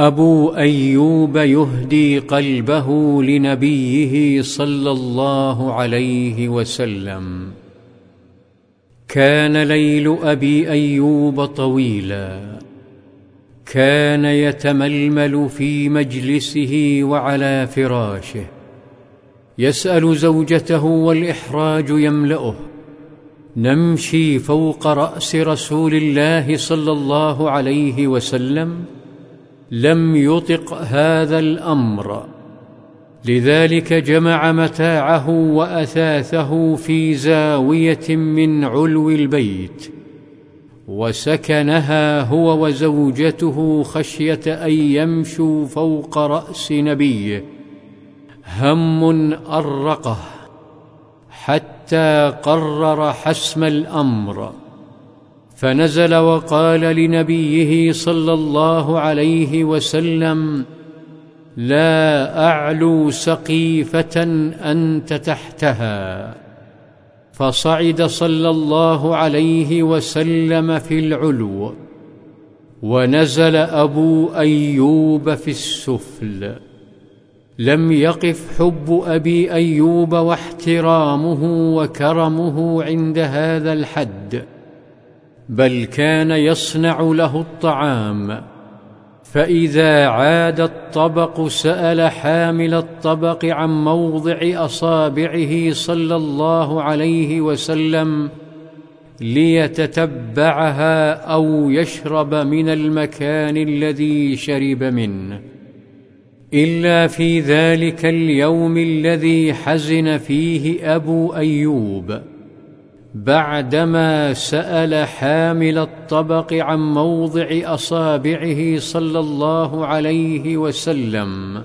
أبو أيوب يهدي قلبه لنبيه صلى الله عليه وسلم. كان ليل أبي أيوب طويلا. كان يتململ في مجلسه وعلى فراشه. يسأل زوجته والإحراج يملأه. نمشي فوق رأس رسول الله صلى الله عليه وسلم. لم يطق هذا الأمر. لذلك جمع متاعه وأثاثه في زاوية من علو البيت وسكنها هو وزوجته خشية أن يمشوا فوق رأس نبيه. هم أرقه حتى قرر حسم الأمر. فنزل وقال لنبيه صلى الله عليه وسلم لا أعلو سقيفة أنت تحتها. فصعد صلى الله عليه وسلم في العلو ونزل أبو أيوب في السفل. لم يقف حب أبي أيوب واحترامه وكرمه عند هذا الحد. بل كان يصنع له الطعام. فإذا عاد الطبق سأل حامل الطبق عن موضع أصابعه صلى الله عليه وسلم ليتتبعها أو يشرب من المكان الذي شرب منه. إلا في ذلك اليوم الذي حزن فيه أبو أيوب. بعدما سأل حامل الطبق عن موضع أصابعه صلى الله عليه وسلم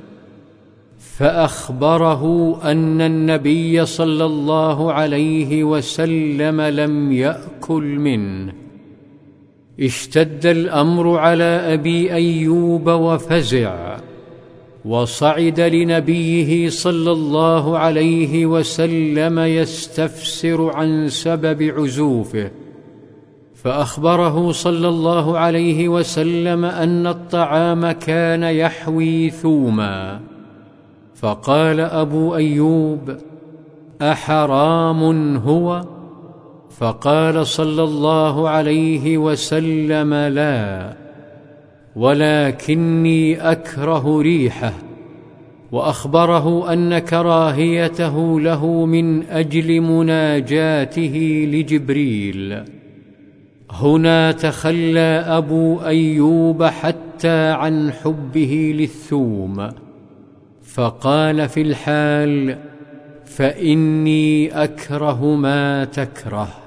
فأخبره أن النبي صلى الله عليه وسلم لم يأكل منه. اشتد الأمر على أبي أيوب وفزع. وصعد لنبيه صلى الله عليه وسلم يستفسر عن سبب عزوفه فأخبره صلى الله عليه وسلم أن الطعام كان يحوي ثوما. فقال أبو أيوب أحرام هو؟ فقال صلى الله عليه وسلم لا. ولكني أكره ريحه وأخبره أن كراهيته له من أجل مناجاته لجبريل. هنا تخلى أبو أيوب حتى عن حبه للثوم فقال في الحال فإني أكره ما تكره.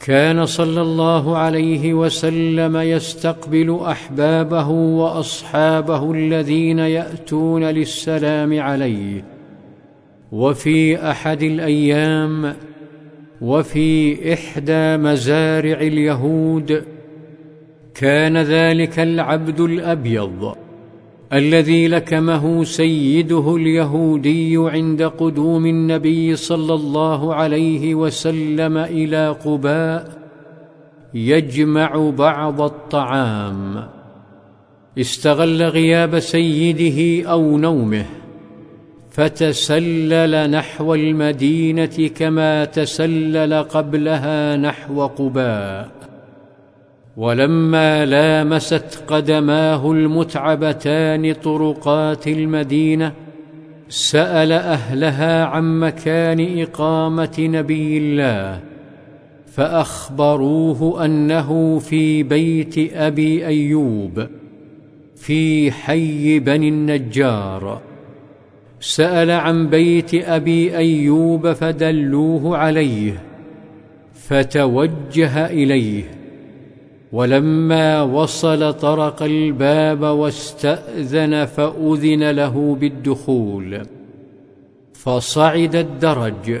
كان صلى الله عليه وسلم يستقبل أحبابه وأصحابه الذين يأتون للسلام عليه. وفي أحد الأيام وفي إحدى مزارع اليهود كان ذلك العبد الأبيض. الذي لكمه سيده اليهودي عند قدوم النبي صلى الله عليه وسلم إلى قباء يجمع بعض الطعام. استغل غياب سيده أو نومه فتسلل نحو المدينة كما تسلل قبلها نحو قباء. ولما لامست قدماه المتعبتان طرقات المدينة سأل أهلها عن مكان إقامة نبي الله فأخبروه أنه في بيت أبي أيوب في حي بني النجار. سأل عن بيت أبي أيوب فدلوه عليه فتوجه إليه. ولما وصل طرق الباب واستأذن فأذن له بالدخول فصعد الدرج.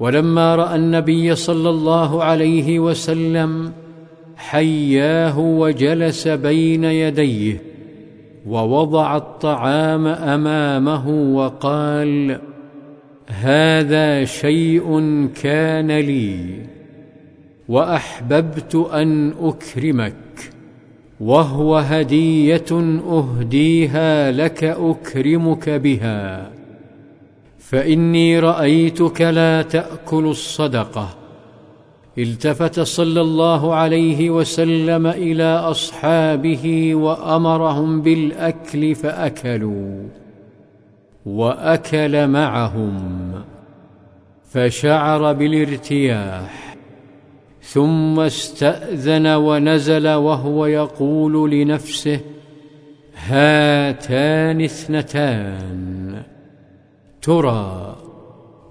ولما رأى النبي صلى الله عليه وسلم حياه وجلس بين يديه ووضع الطعام أمامه وقال هذا شيء كان لي. وأحببت أن أكرمك وهو هدية أهديها لك أكرمك بها. فإني رأيتك لا تأكل الصدقة. التفت صلى الله عليه وسلم إلى أصحابه وأمرهم بالأكل فأكلوا وأكل معهم فشعر بالارتياح. ثم استأذن ونزل وهو يقول لنفسه هاتان اثنتان. ترى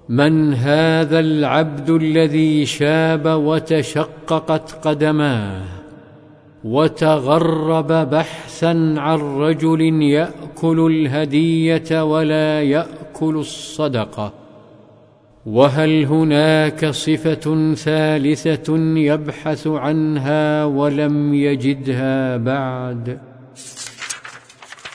من هذا العبد الذي شاب وتشققت قدماه وتغرب بحثا عن رجل يأكل الهدية ولا يأكل الصدقة؟ وهل هناك صفة ثالثة يبحث عنها ولم يجدها بعد؟